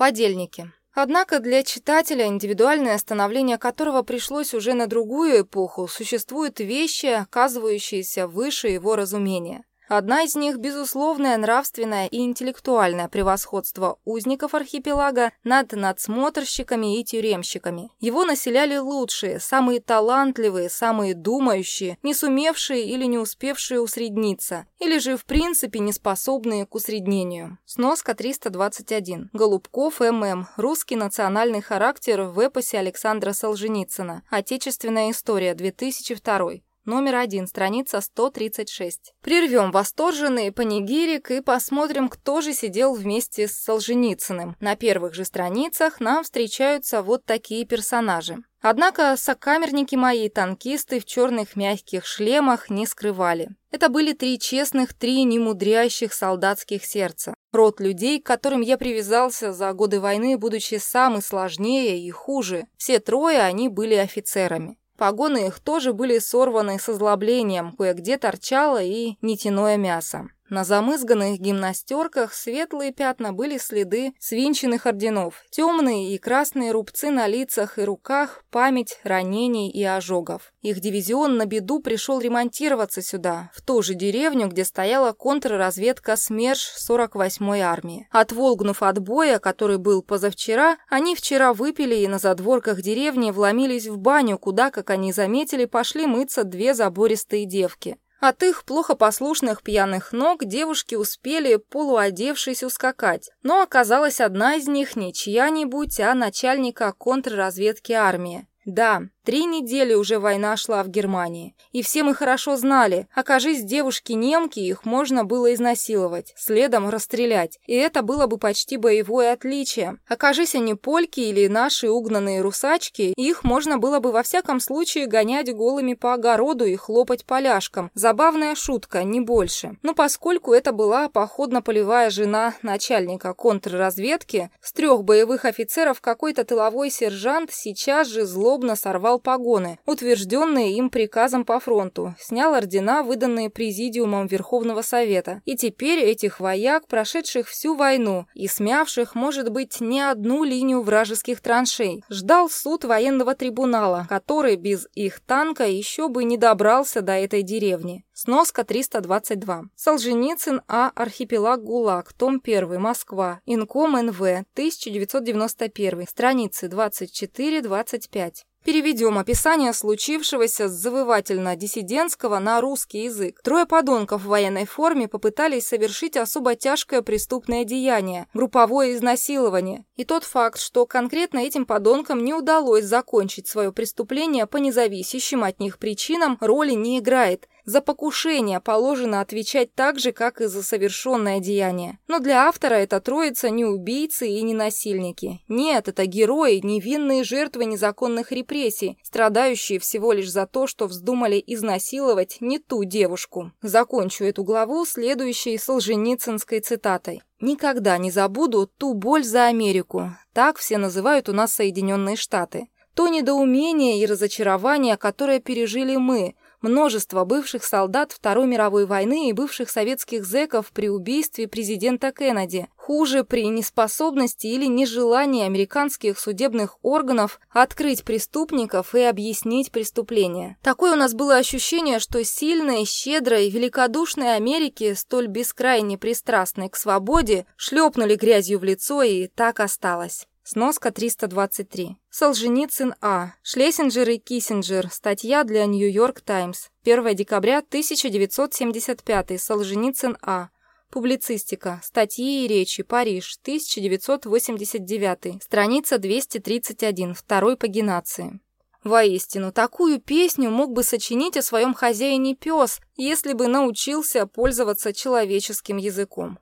Подельники. Однако для читателя, индивидуальное становление которого пришлось уже на другую эпоху, существуют вещи, оказывающиеся выше его разумения. Одна из них – безусловное нравственное и интеллектуальное превосходство узников архипелага над надсмотрщиками и тюремщиками. Его населяли лучшие, самые талантливые, самые думающие, не сумевшие или не успевшие усредниться, или же в принципе не способные к усреднению. Сноска 321. Голубков М.М. Русский национальный характер в эпосе Александра Солженицына. Отечественная история, 2002 номер один, страница 136. Прервем восторженный панигирик и посмотрим, кто же сидел вместе с Солженицыным. На первых же страницах нам встречаются вот такие персонажи. Однако сокамерники мои, танкисты в черных мягких шлемах, не скрывали. Это были три честных, три немудрящих солдатских сердца. Род людей, к которым я привязался за годы войны, будучи самый сложнее и хуже. Все трое они были офицерами. Погоны их тоже были сорваны с озлоблением, кое-где торчало и нитяное мясо. На замызганных гимнастерках светлые пятна были следы свинченных орденов, темные и красные рубцы на лицах и руках, память ранений и ожогов. Их дивизион на беду пришел ремонтироваться сюда, в ту же деревню, где стояла контрразведка СМЕРШ 48-й армии. Отволгнув от боя, который был позавчера, они вчера выпили и на задворках деревни вломились в баню, куда, как они заметили, пошли мыться две забористые девки. От их плохо послушных пьяных ног девушки успели, полуодевшись, ускакать, но оказалась одна из них не чья-нибудь, а начальника контрразведки армии. Да, Три недели уже война шла в Германии, и все мы хорошо знали, окажись девушки-немки, их можно было изнасиловать, следом расстрелять, и это было бы почти боевое отличие. Окажись они польки или наши угнанные русачки, их можно было бы во всяком случае гонять голыми по огороду и хлопать поляшком. Забавная шутка, не больше. Но поскольку это была походно-полевая жена начальника контрразведки, с трех боевых офицеров какой-то тыловой сержант сейчас же злобно сорвал погоны, утвержденные им приказом по фронту, снял ордена, выданные Президиумом Верховного Совета. И теперь этих вояк, прошедших всю войну и смявших, может быть, не одну линию вражеских траншей, ждал суд военного трибунала, который без их танка еще бы не добрался до этой деревни. Сноска 322. Солженицын А. Архипелаг ГУЛАГ. Том 1. Москва. Инком НВ. 1991. Страницы 24-25. Переведем описание случившегося с завывательно-диссидентского на русский язык. Трое подонков в военной форме попытались совершить особо тяжкое преступное деяние – групповое изнасилование. И тот факт, что конкретно этим подонкам не удалось закончить свое преступление по независящим от них причинам, роли не играет – за покушение положено отвечать так же, как и за совершенное деяние. Но для автора эта троица не убийцы и не насильники. Нет, это герои, невинные жертвы незаконных репрессий, страдающие всего лишь за то, что вздумали изнасиловать не ту девушку. Закончу эту главу следующей солженицынской цитатой. «Никогда не забуду ту боль за Америку. Так все называют у нас Соединенные Штаты. То недоумение и разочарование, которое пережили мы – множество бывших солдат Второй мировой войны и бывших советских зэков при убийстве президента Кеннеди. Хуже при неспособности или нежелании американских судебных органов открыть преступников и объяснить преступления. Такое у нас было ощущение, что сильной, щедрой, великодушной Америки, столь бескрайне пристрастной к свободе, шлепнули грязью в лицо и так осталось. Сноска 323. Солженицын А. Шлессинджер и Киссинджер. Статья для Нью-Йорк Таймс. 1 декабря 1975. Солженицын А. Публицистика. Статьи и речи. Париж. 1989. Страница 231. Второй пагинации. Воистину, такую песню мог бы сочинить о своем хозяине пес, если бы научился пользоваться человеческим языком.